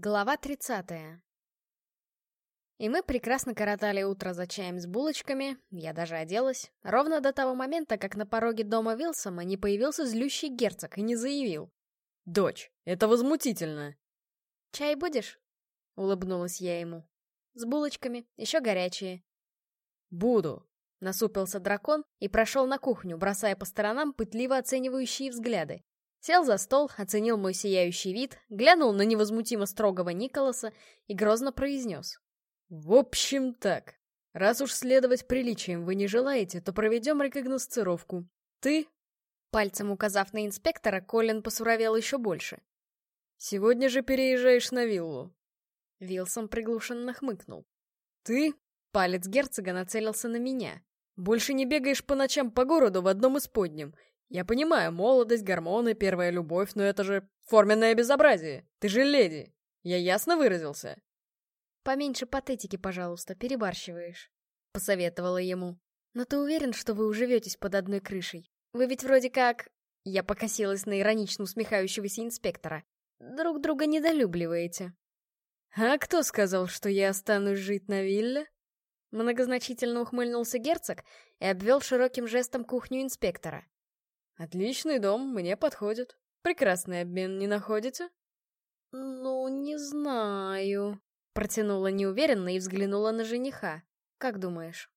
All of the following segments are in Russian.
Глава 30. И мы прекрасно коротали утро за чаем с булочками, я даже оделась, ровно до того момента, как на пороге дома Вилсома не появился злющий герцог и не заявил. «Дочь, это возмутительно!» «Чай будешь?» — улыбнулась я ему. «С булочками, еще горячие». «Буду», — насупился дракон и прошел на кухню, бросая по сторонам пытливо оценивающие взгляды. Сел за стол, оценил мой сияющий вид, глянул на невозмутимо строгого Николаса и грозно произнес. «В общем так. Раз уж следовать приличиям вы не желаете, то проведем рекогносцировку. Ты...» Пальцем указав на инспектора, Колин посуровел еще больше. «Сегодня же переезжаешь на виллу». Вилсон приглушенно хмыкнул. «Ты...» Палец герцога нацелился на меня. «Больше не бегаешь по ночам по городу в одном из подним я понимаю, молодость, гормоны, первая любовь, но это же форменное безобразие. Ты же леди. Я ясно выразился? Поменьше патетики, пожалуйста, перебарщиваешь. Посоветовала ему. Но ты уверен, что вы уживетесь под одной крышей? Вы ведь вроде как... Я покосилась на иронично усмехающегося инспектора. Друг друга недолюбливаете. А кто сказал, что я останусь жить на вилле? Многозначительно ухмыльнулся герцог и обвел широким жестом кухню инспектора. Отличный дом, мне подходит. Прекрасный обмен, не находите? Ну, не знаю. Протянула неуверенно и взглянула на жениха. Как думаешь?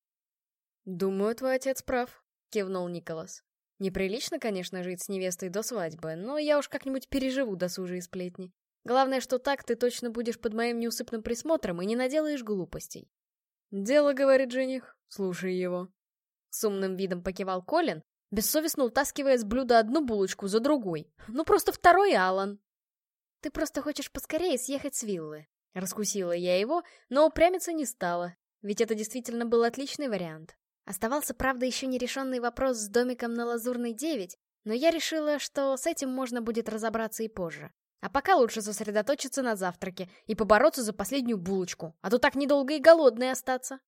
Думаю, твой отец прав, кивнул Николас. Неприлично, конечно, жить с невестой до свадьбы, но я уж как-нибудь переживу досужие сплетни. Главное, что так ты точно будешь под моим неусыпным присмотром и не наделаешь глупостей. Дело, говорит жених, слушай его. С умным видом покивал Колин, бессовестно утаскивая с блюда одну булочку за другой. Ну просто второй Алан. Ты просто хочешь поскорее съехать с виллы. Раскусила я его, но упрямиться не стала, ведь это действительно был отличный вариант. Оставался, правда, еще нерешенный вопрос с домиком на Лазурной 9, но я решила, что с этим можно будет разобраться и позже. А пока лучше сосредоточиться на завтраке и побороться за последнюю булочку, а то так недолго и голодной остаться.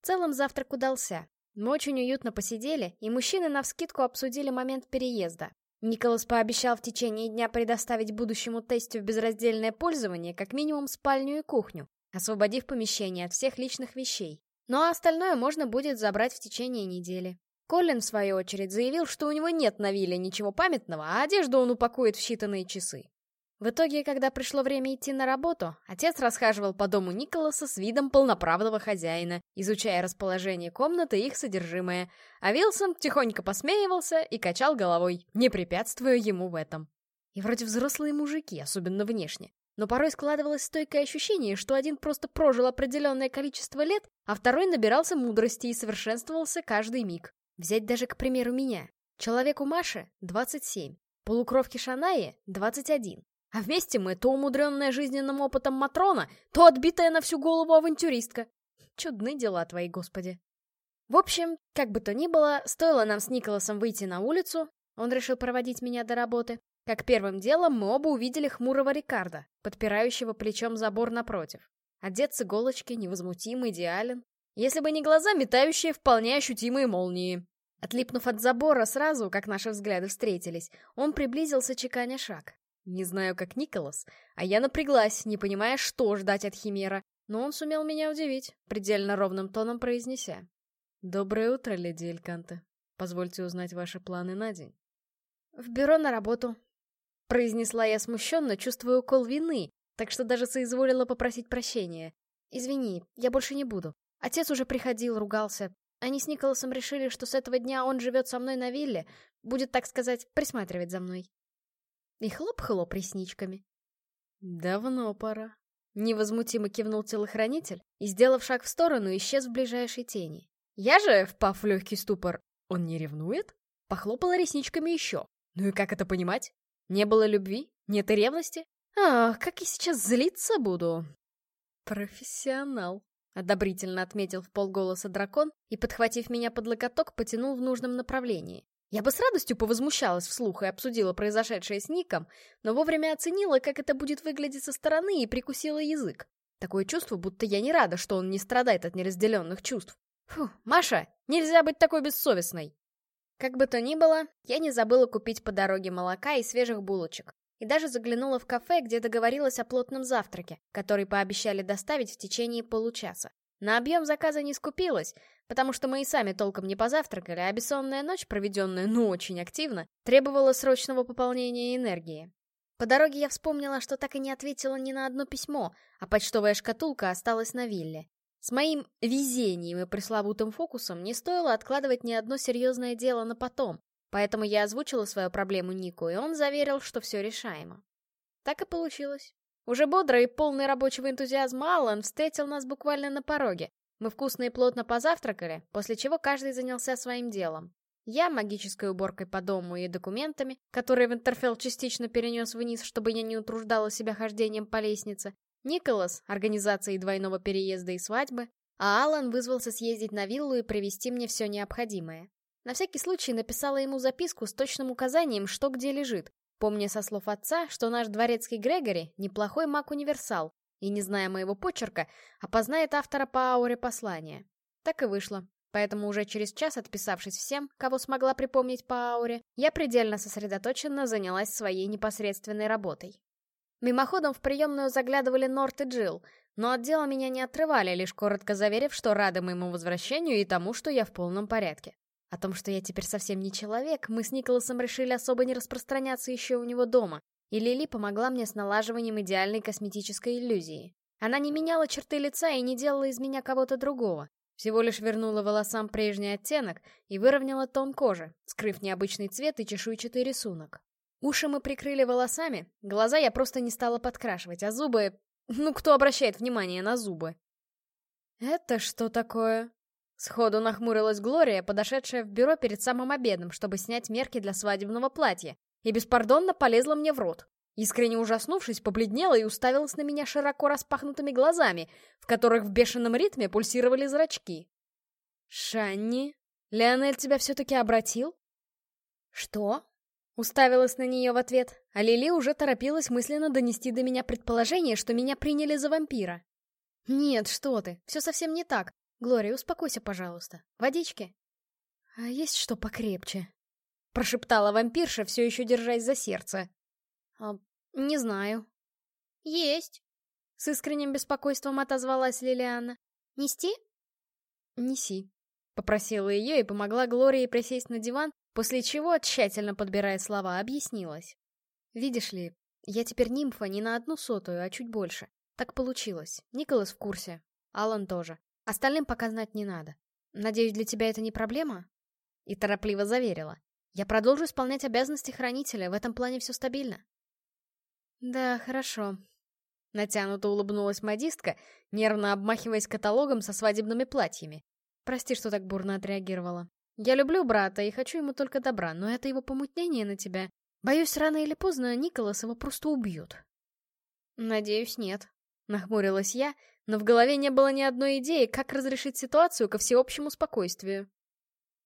В целом завтрак удался. Мы очень уютно посидели, и мужчины навскидку обсудили момент переезда. Николас пообещал в течение дня предоставить будущему тестю в безраздельное пользование как минимум спальню и кухню, освободив помещение от всех личных вещей. Ну а остальное можно будет забрать в течение недели. Колин, в свою очередь, заявил, что у него нет на вилле ничего памятного, а одежду он упакует в считанные часы. В итоге, когда пришло время идти на работу, отец расхаживал по дому Николаса с видом полноправного хозяина, изучая расположение комнаты и их содержимое, а Вилсон тихонько посмеивался и качал головой, не препятствуя ему в этом. И вроде взрослые мужики, особенно внешне. Но порой складывалось стойкое ощущение, что один просто прожил определенное количество лет, а второй набирался мудрости и совершенствовался каждый миг. Взять даже, к примеру, меня. Человеку Маше — 27, полукровке Шанаи — 21, а вместе мы то умудренная жизненным опытом Матрона, то отбитая на всю голову авантюристка. Чудны дела твои, господи. В общем, как бы то ни было, стоило нам с Николасом выйти на улицу, он решил проводить меня до работы, как первым делом мы оба увидели хмурого Рикарда, подпирающего плечом забор напротив. Одет с иголочки, невозмутим, идеален. Если бы не глаза, метающие вполне ощутимые молнии. Отлипнув от забора сразу, как наши взгляды встретились, он приблизился, чеканя шаг. Не знаю, как Николас, а я напряглась, не понимая, что ждать от Химера, но он сумел меня удивить, предельно ровным тоном произнеся. «Доброе утро, леди Эльканте. Позвольте узнать ваши планы на день». «В бюро на работу», — произнесла я смущенно, чувствуя укол вины, так что даже соизволила попросить прощения. «Извини, я больше не буду. Отец уже приходил, ругался. Они с Николасом решили, что с этого дня он живет со мной на вилле, будет, так сказать, присматривать за мной. И хлоп-хлоп ресничками. «Давно пора», — невозмутимо кивнул телохранитель и, сделав шаг в сторону, исчез в ближайшей тени. Я же, впав в легкий ступор, «Он не ревнует?» Похлопала ресничками еще. Ну и как это понимать? Не было любви? Нет и ревности? Ах, как я сейчас злиться буду! Профессионал, — одобрительно отметил в полголоса дракон и, подхватив меня под локоток, потянул в нужном направлении. Я бы с радостью повозмущалась вслух и обсудила произошедшее с Ником, но вовремя оценила, как это будет выглядеть со стороны, и прикусила язык. Такое чувство, будто я не рада, что он не страдает от неразделенных чувств. Фу, Маша, нельзя быть такой бессовестной. Как бы то ни было, я не забыла купить по дороге молока и свежих булочек. и даже заглянула в кафе, где договорилась о плотном завтраке, который пообещали доставить в течение получаса. На объем заказа не скупилась, потому что мы и сами толком не позавтракали, а бессонная ночь, проведенная ну очень активно, требовала срочного пополнения энергии. По дороге я вспомнила, что так и не ответила ни на одно письмо, а почтовая шкатулка осталась на вилле. С моим везением и пресловутым фокусом не стоило откладывать ни одно серьезное дело на потом, поэтому я озвучила свою проблему Нику, и он заверил, что все решаемо. Так и получилось. Уже бодрый и полный рабочего энтузиазма Аллан встретил нас буквально на пороге. Мы вкусно и плотно позавтракали, после чего каждый занялся своим делом. Я магической уборкой по дому и документами, которые Винтерфелл частично перенес вниз, чтобы я не утруждала себя хождением по лестнице. Николас — организацией двойного переезда и свадьбы, а Алан вызвался съездить на виллу и привезти мне все необходимое. На всякий случай написала ему записку с точным указанием, что где лежит, помня со слов отца, что наш дворецкий Грегори — неплохой маг-универсал, и, не зная моего почерка, опознает автора по ауре послания. Так и вышло. Поэтому уже через час, отписавшись всем, кого смогла припомнить по ауре, я предельно сосредоточенно занялась своей непосредственной работой. Мимоходом в приемную заглядывали Норт и Джилл, но от дела меня не отрывали, лишь коротко заверив, что рады моему возвращению и тому, что я в полном порядке. О том, что я теперь совсем не человек, мы с Николасом решили особо не распространяться еще у него дома, и Лили помогла мне с налаживанием идеальной косметической иллюзии. Она не меняла черты лица и не делала из меня кого-то другого. Всего лишь вернула волосам прежний оттенок и выровняла тон кожи, скрыв необычный цвет и чешуйчатый рисунок. Уши мы прикрыли волосами, глаза я просто не стала подкрашивать, а зубы... Ну, кто обращает внимание на зубы? «Это что такое?» Сходу нахмурилась Глория, подошедшая в бюро перед самым обедом, чтобы снять мерки для свадебного платья, и беспардонно полезла мне в рот. Искренне ужаснувшись, побледнела и уставилась на меня широко распахнутыми глазами, в которых в бешеном ритме пульсировали зрачки. «Шанни, Леонель тебя все-таки обратил?» «Что?» Уставилась на нее в ответ, а Лили уже торопилась мысленно донести до меня предположение, что меня приняли за вампира. «Нет, что ты, все совсем не так. Глория, успокойся, пожалуйста. Водички?» «А есть что покрепче?» Прошептала вампирша, все еще держась за сердце. А, «Не знаю». «Есть!» С искренним беспокойством отозвалась Лилиана. «Нести?» «Неси», — попросила ее и помогла Глории присесть на диван, после чего, тщательно подбирая слова, объяснилась. «Видишь ли, я теперь нимфа не на одну сотую, а чуть больше. Так получилось. Николас в курсе. Алан тоже. Остальным пока знать не надо. Надеюсь, для тебя это не проблема?» И торопливо заверила. «Я продолжу исполнять обязанности хранителя, в этом плане все стабильно». «Да, хорошо». Натянуто улыбнулась модистка, нервно обмахиваясь каталогом со свадебными платьями. «Прости, что так бурно отреагировала. Я люблю брата и хочу ему только добра, но это его помутнение на тебя. Боюсь, рано или поздно Николас его просто убьет». «Надеюсь, нет», — нахмурилась я, но в голове не было ни одной идеи, как разрешить ситуацию ко всеобщему спокойствию.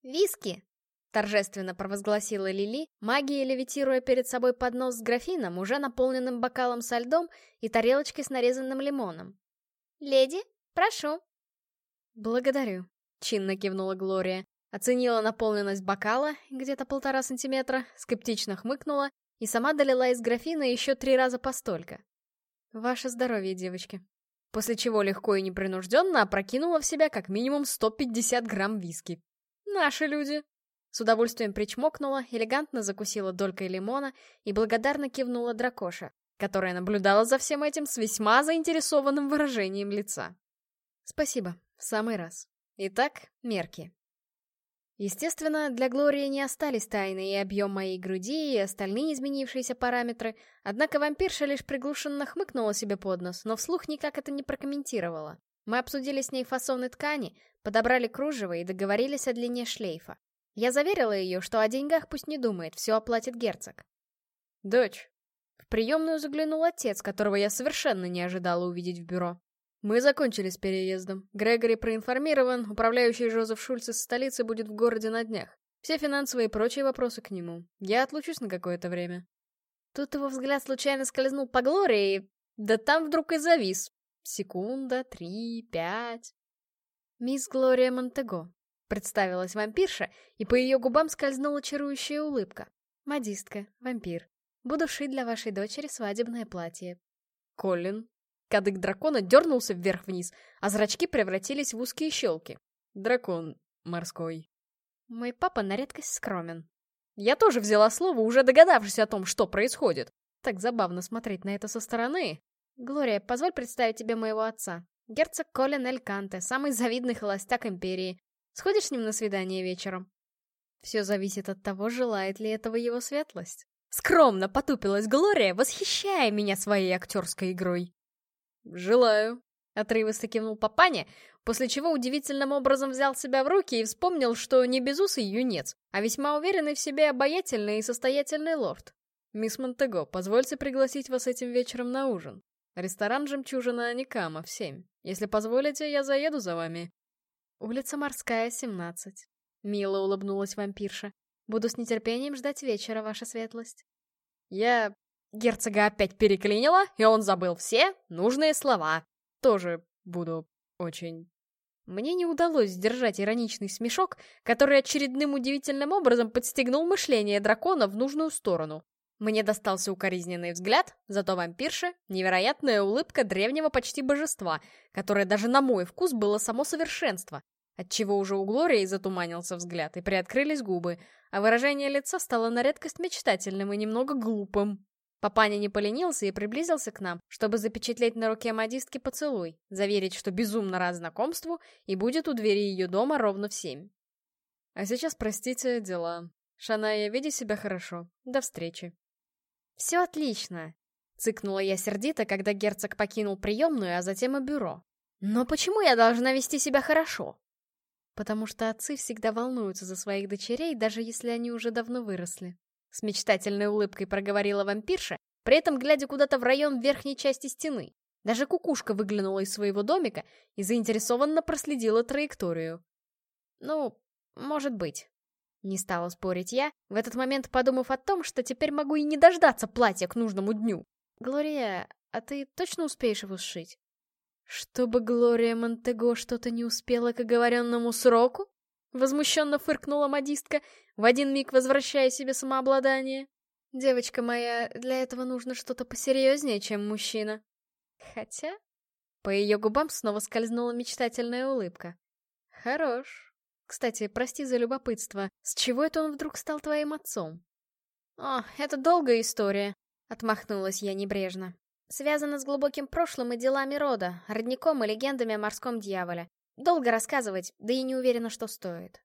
«Виски!» Торжественно провозгласила Лили, магией левитируя перед собой поднос с графином, уже наполненным бокалом со льдом и тарелочкой с нарезанным лимоном. «Леди, прошу». «Благодарю», — чинно кивнула Глория. Оценила наполненность бокала, где-то полтора сантиметра, скептично хмыкнула и сама долила из графина еще три раза по столько. «Ваше здоровье, девочки». После чего легко и непринужденно опрокинула в себя как минимум 150 грамм виски. «Наши люди». С удовольствием причмокнула, элегантно закусила долькой лимона и благодарно кивнула дракоша, которая наблюдала за всем этим с весьма заинтересованным выражением лица. «Спасибо, в самый раз. Итак, мерки». Естественно, для Глории не остались тайны и объем моей груди, и остальные изменившиеся параметры, однако вампирша лишь приглушенно хмыкнула себе под нос, но вслух никак это не прокомментировала. Мы обсудили с ней фасоны ткани, подобрали кружево и договорились о длине шлейфа. Я заверила ее, что о деньгах пусть не думает, все оплатит герцог. «Дочь!» В приемную заглянул отец, которого я совершенно не ожидала увидеть в бюро. Мы закончили с переездом. Грегори проинформирован, управляющий Жозеф Шульц из столицы будет в городе на днях. Все финансовые и прочие вопросы к нему. Я отлучусь на какое-то время. Тут его взгляд случайно скользнул по Глории, да там вдруг и завис. Секунда, три, пять. Мисс Глория Монтего, Представилась вампирша, и по ее губам скользнула чарующая улыбка. Модистка, вампир. Буду шить для вашей дочери свадебное платье. Колин. Кадык дракона дернулся вверх-вниз, а зрачки превратились в узкие щелки. Дракон морской. Мой папа на редкость скромен. Я тоже взяла слово, уже догадавшись о том, что происходит. Так забавно смотреть на это со стороны. Глория, позволь представить тебе моего отца. Герцог Колин Эль Канте, самый завидный холостяк Империи. Сходишь с ним на свидание вечером? Все зависит от того, желает ли этого его светлость. Скромно потупилась Глория, восхищая меня своей актерской игрой. «Желаю», — отрывисто кивнул папаня, после чего удивительным образом взял себя в руки и вспомнил, что не безусый юнец, а весьма уверенный в себе обаятельный и состоятельный лорд. «Мисс Монтего, позвольте пригласить вас этим вечером на ужин. Ресторан «Жемчужина Аникама» в семь. Если позволите, я заеду за вами». «Улица Морская, 17», — мило улыбнулась вампирша. «Буду с нетерпением ждать вечера, ваша светлость». Я... Герцога опять переклинила, и он забыл все нужные слова. Тоже буду очень... Мне не удалось сдержать ироничный смешок, который очередным удивительным образом подстегнул мышление дракона в нужную сторону. Мне достался укоризненный взгляд, зато вампирша — невероятная улыбка древнего почти божества, которое даже на мой вкус было само совершенство, отчего уже у Глории затуманился взгляд и приоткрылись губы, а выражение лица стало на редкость мечтательным и немного глупым. Папаня не поленился и приблизился к нам, чтобы запечатлеть на руке модистки поцелуй, заверить, что безумно рад знакомству и будет у двери ее дома ровно в семь. А сейчас, простите, дела. Шаная, веди себя хорошо. До встречи. «Все отлично!» — цыкнула я сердито, когда герцог покинул приемную, а затем и бюро. «Но почему я должна вести себя хорошо?» «Потому что отцы всегда волнуются за своих дочерей, даже если они уже давно выросли», — с мечтательной улыбкой проговорила вампирша, при этом глядя куда-то в район верхней части стены. Даже кукушка выглянула из своего домика и заинтересованно проследила траекторию. «Ну, может быть». Не стала спорить я, в этот момент подумав о том, что теперь могу и не дождаться платья к нужному дню. «Глория, а ты точно успеешь его сшить?» «Чтобы Глория Монтего что-то не успела к оговоренному сроку?» Возмущенно фыркнула модистка, в один миг возвращая себе самообладание. «Девочка моя, для этого нужно что-то посерьезнее, чем мужчина». Хотя... По ее губам снова скользнула мечтательная улыбка. «Хорош. Кстати, прости за любопытство, с чего это он вдруг стал твоим отцом? О, это долгая история, отмахнулась я небрежно. Связано с глубоким прошлым и делами рода, родником и легендами о морском дьяволе. Долго рассказывать, да и не уверена, что стоит.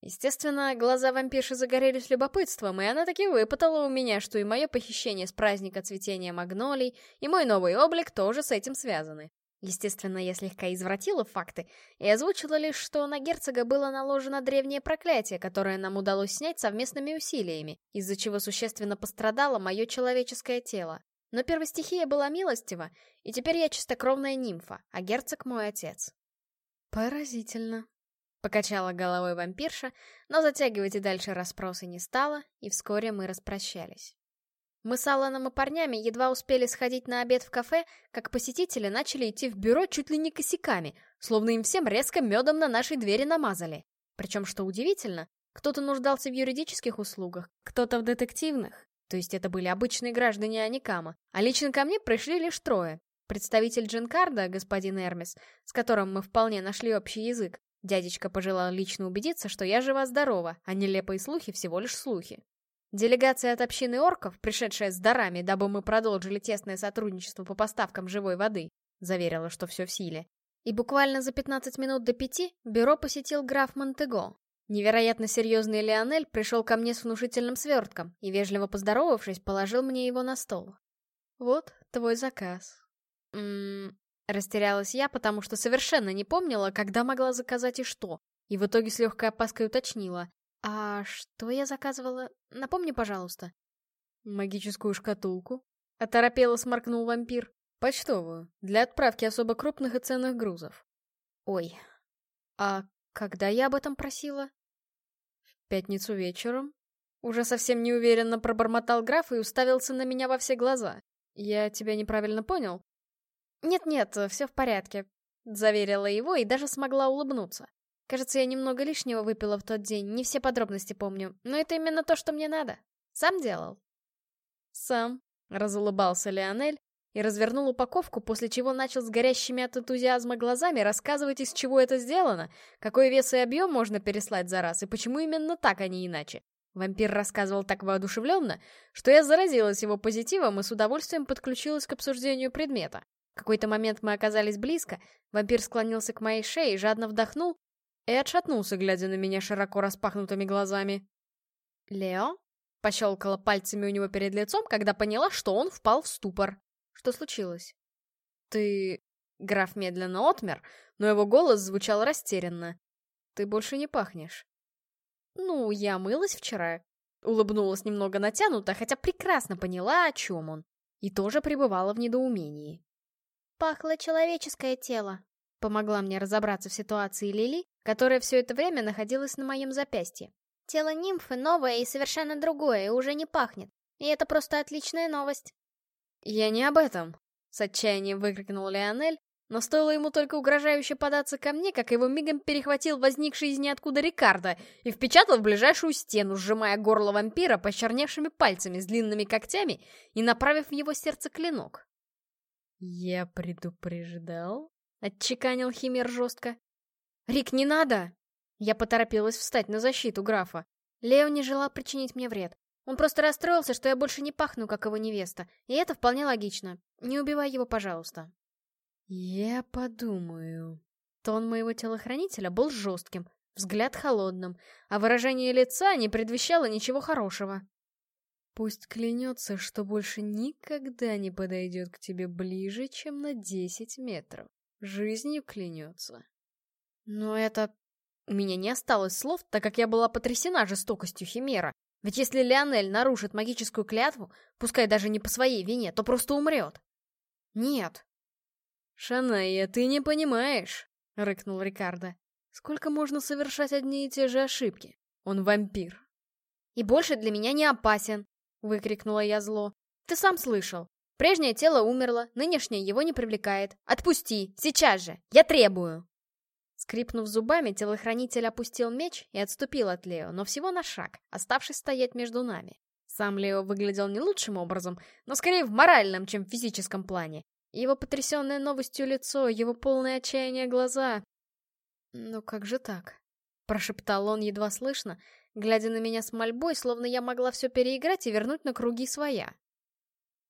Естественно, глаза вампирши загорелись любопытством, и она таки выпытала у меня, что и мое похищение с праздника цветения магнолий, и мой новый облик тоже с этим связаны. Естественно, я слегка извратила факты и озвучила лишь, что на герцога было наложено древнее проклятие, которое нам удалось снять совместными усилиями, из-за чего существенно пострадало мое человеческое тело. Но первостихия была милостива, и теперь я чистокровная нимфа, а герцог мой отец. Поразительно. Покачала головой вампирша, но затягивать и дальше расспросы не стала, и вскоре мы распрощались. Мы с Алланом и парнями едва успели сходить на обед в кафе, как посетители начали идти в бюро чуть ли не косяками, словно им всем резко медом на нашей двери намазали. Причем, что удивительно, кто-то нуждался в юридических услугах, кто-то в детективных. То есть это были обычные граждане Аникама. А лично ко мне пришли лишь трое. Представитель Джинкарда, господин Эрмис, с которым мы вполне нашли общий язык. Дядечка пожелал лично убедиться, что я жива-здорова, а нелепые слухи всего лишь слухи. Делегация от общины орков, пришедшая с дарами, дабы мы продолжили тесное сотрудничество по поставкам живой воды, заверила, что все в силе. И буквально за 15 минут до пяти бюро посетил граф Монтего. Невероятно серьезный Леонель пришел ко мне с внушительным свертком и, вежливо поздоровавшись, положил мне его на стол. «Вот твой заказ». «Ммм...» Растерялась я, потому что совершенно не помнила, когда могла заказать и что, и в итоге с легкой опаской уточнила. «А что я заказывала? Напомни, пожалуйста». «Магическую шкатулку?» — оторопело сморкнул вампир. «Почтовую, для отправки особо крупных и ценных грузов». «Ой, а когда я об этом просила?» «В пятницу вечером». Уже совсем неуверенно пробормотал граф и уставился на меня во все глаза. «Я тебя неправильно понял?» «Нет-нет, все в порядке», — заверила его и даже смогла улыбнуться. Кажется, я немного лишнего выпила в тот день, не все подробности помню, но это именно то, что мне надо. Сам делал. «Сам», — разулыбался Леонель и развернул упаковку, после чего начал с горящими от энтузиазма глазами рассказывать, из чего это сделано, какой вес и объем можно переслать за раз, и почему именно так, а не иначе. Вампир рассказывал так воодушевленно, что я заразилась его позитивом и с удовольствием подключилась к обсуждению предмета. В какой-то момент мы оказались близко, вампир склонился к моей шее, жадно вдохнул и отшатнулся, глядя на меня широко распахнутыми глазами. «Лео?» — пощелкала пальцами у него перед лицом, когда поняла, что он впал в ступор. «Что случилось?» «Ты...» — граф медленно отмер, но его голос звучал растерянно. «Ты больше не пахнешь». «Ну, я мылась вчера», — улыбнулась немного натянуто, хотя прекрасно поняла, о чем он, и тоже пребывала в недоумении. «Пахло человеческое тело», — помогла мне разобраться в ситуации Лили, которая все это время находилась на моем запястье. «Тело нимфы новое и совершенно другое, и уже не пахнет. И это просто отличная новость». «Я не об этом», — с отчаянием выкрикнул Леонель, но стоило ему только угрожающе податься ко мне, как его мигом перехватил возникший из ниоткуда Рикардо и впечатал в ближайшую стену, сжимая горло вампира почерневшими пальцами с длинными когтями и направив в его сердце клинок. «Я предупреждал?» — отчеканил Химер жестко. «Рик, не надо!» Я поторопилась встать на защиту графа. Лео не желал причинить мне вред. Он просто расстроился, что я больше не пахну, как его невеста, и это вполне логично. Не убивай его, пожалуйста. «Я подумаю». Тон моего телохранителя был жестким, взгляд холодным, а выражение лица не предвещало ничего хорошего. Пусть клянется, что больше никогда не подойдет к тебе ближе, чем на десять метров. Жизнью клянется. Но это... У меня не осталось слов, так как я была потрясена жестокостью Химера. Ведь если Леонель нарушит магическую клятву, пускай даже не по своей вине, то просто умрет. Нет, «Шаная, ты не понимаешь», — рыкнул Рикардо. «Сколько можно совершать одни и те же ошибки? Он вампир». «И больше для меня не опасен», — выкрикнула я зло. «Ты сам слышал. Прежнее тело умерло, нынешнее его не привлекает. Отпусти, сейчас же, я требую!» Скрипнув зубами, телохранитель опустил меч и отступил от Лео, но всего на шаг, оставшись стоять между нами. Сам Лео выглядел не лучшим образом, но скорее в моральном, чем в физическом плане. Его потрясенное новостью лицо, его полное отчаяние глаза. «Ну как же так?» — прошептал он едва слышно, глядя на меня с мольбой, словно я могла все переиграть и вернуть на круги своя.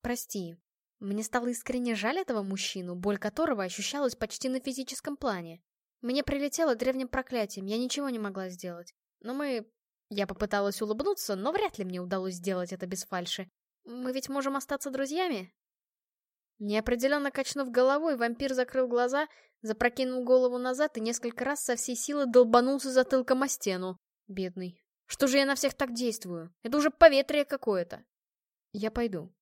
«Прости, мне стало искренне жаль этого мужчину, боль которого ощущалась почти на физическом плане. Мне прилетело древним проклятием, я ничего не могла сделать. Но мы... Я попыталась улыбнуться, но вряд ли мне удалось сделать это без фальши. Мы ведь можем остаться друзьями?» Неопределенно качнув головой, вампир закрыл глаза, запрокинул голову назад и несколько раз со всей силы долбанулся затылком о стену. Бедный. Что же я на всех так действую? Это уже поветрие какое-то. Я пойду.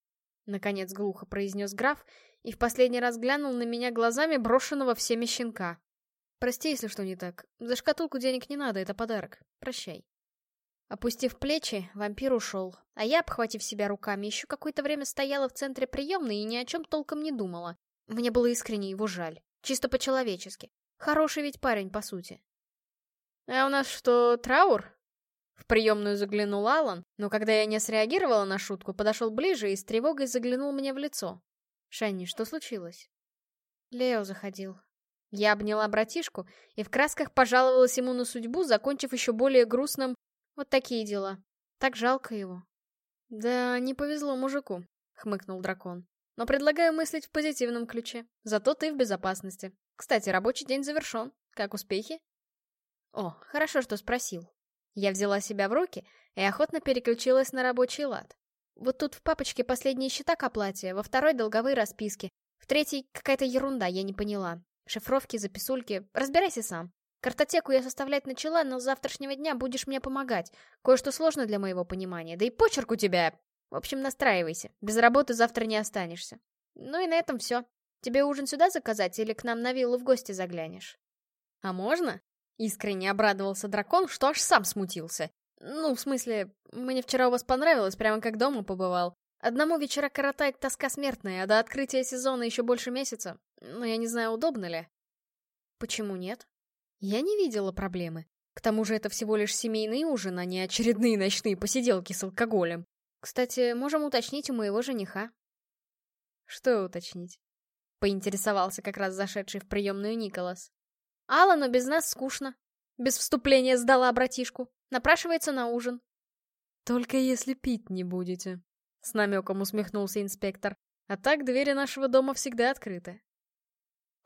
Наконец глухо произнес граф и в последний раз глянул на меня глазами брошенного всеми щенка. Прости, если что не так. За шкатулку денег не надо, это подарок. Прощай. Опустив плечи, вампир ушел, а я, обхватив себя руками, еще какое-то время стояла в центре приемной и ни о чем толком не думала. Мне было искренне его жаль. Чисто по-человечески. Хороший ведь парень, по сути. «А у нас что, траур?» В приемную заглянул Алан, но когда я не среагировала на шутку, подошел ближе и с тревогой заглянул мне в лицо. «Шанни, что случилось?» Лео заходил. Я обняла братишку и в красках пожаловалась ему на судьбу, закончив еще более грустным вот такие дела. Так жалко его. Да, не повезло мужику, хмыкнул дракон. Но предлагаю мыслить в позитивном ключе. Зато ты в безопасности. Кстати, рабочий день завершен. Как успехи? О, хорошо, что спросил. Я взяла себя в руки и охотно переключилась на рабочий лад. Вот тут в папочке последние счета к оплате, во второй долговые расписки, в третьей какая-то ерунда, я не поняла. Шифровки, записульки, разбирайся сам. Картотеку я составлять начала, но с завтрашнего дня будешь мне помогать. Кое-что сложно для моего понимания, да и почерк у тебя... В общем, настраивайся. Без работы завтра не останешься. Ну и на этом все. Тебе ужин сюда заказать или к нам на виллу в гости заглянешь? А можно? Искренне обрадовался дракон, что аж сам смутился. Ну, в смысле, мне вчера у вас понравилось, прямо как дома побывал. Одному вечера коротает тоска смертная, а до открытия сезона еще больше месяца. Но я не знаю, удобно ли. Почему нет? Я не видела проблемы. К тому же это всего лишь семейный ужин, а не очередные ночные посиделки с алкоголем. Кстати, можем уточнить у моего жениха. Что уточнить? Поинтересовался как раз зашедший в приемную Николас. Алану без нас скучно. Без вступления сдала братишку. Напрашивается на ужин. Только если пить не будете. С намеком усмехнулся инспектор. А так двери нашего дома всегда открыты.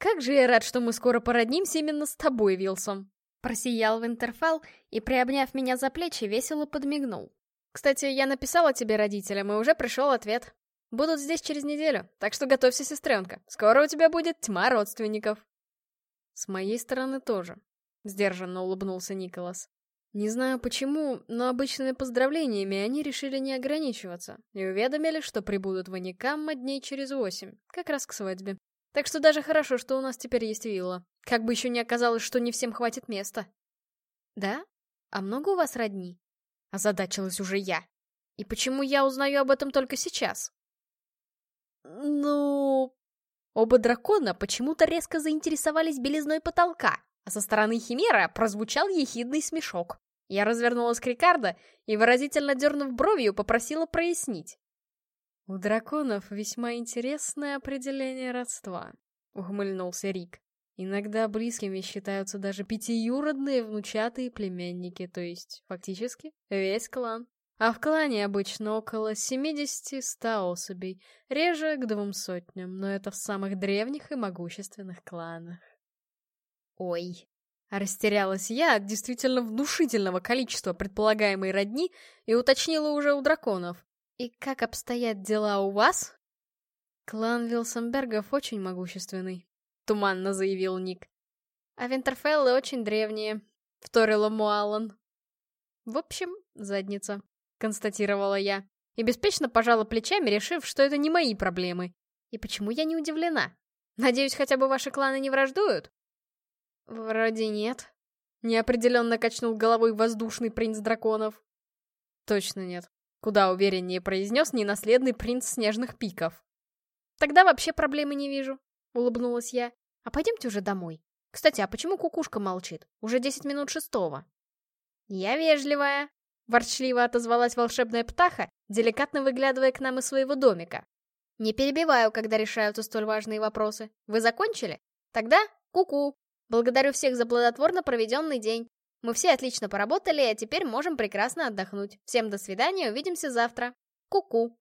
Как же я рад, что мы скоро породнимся именно с тобой, Вилсон. Просиял Винтерфелл и, приобняв меня за плечи, весело подмигнул. Кстати, я написала тебе родителям, и уже пришел ответ. Будут здесь через неделю, так что готовься, сестренка. Скоро у тебя будет тьма родственников. С моей стороны тоже. Сдержанно улыбнулся Николас. Не знаю почему, но обычными поздравлениями они решили не ограничиваться и уведомили, что прибудут в Аникамма дней через восемь, как раз к свадьбе. Так что даже хорошо, что у нас теперь есть вилла. Как бы еще не оказалось, что не всем хватит места. Да? А много у вас родни? Озадачилась уже я. И почему я узнаю об этом только сейчас? Ну... Оба дракона почему-то резко заинтересовались белизной потолка, а со стороны Химера прозвучал ехидный смешок. Я развернулась к Рикардо и, выразительно дернув бровью, попросила прояснить. «У драконов весьма интересное определение родства», — ухмыльнулся Рик. «Иногда близкими считаются даже пятиюродные внучатые племянники, то есть, фактически, весь клан. А в клане обычно около 70-100 особей, реже к двум сотням, но это в самых древних и могущественных кланах. Ой. Растерялась я от действительно внушительного количества предполагаемой родни и уточнила уже у драконов. «И как обстоят дела у вас?» «Клан Вилсенбергов очень могущественный», — туманно заявил Ник. «А Винтерфеллы очень древние», — вторила Муалан. «В общем, задница», — констатировала я. И беспечно пожала плечами, решив, что это не мои проблемы. И почему я не удивлена? Надеюсь, хотя бы ваши кланы не враждуют? «Вроде нет», — неопределенно качнул головой воздушный принц драконов. «Точно нет», — куда увереннее произнес ненаследный принц снежных пиков. «Тогда вообще проблемы не вижу», — улыбнулась я. «А пойдемте уже домой. Кстати, а почему кукушка молчит? Уже десять минут шестого». «Я вежливая», — ворчливо отозвалась волшебная птаха, деликатно выглядывая к нам из своего домика. «Не перебиваю, когда решаются столь важные вопросы. Вы закончили? Тогда ку-ку». Благодарю всех за плодотворно проведенный день. Мы все отлично поработали, а теперь можем прекрасно отдохнуть. Всем до свидания, увидимся завтра. Ку-ку.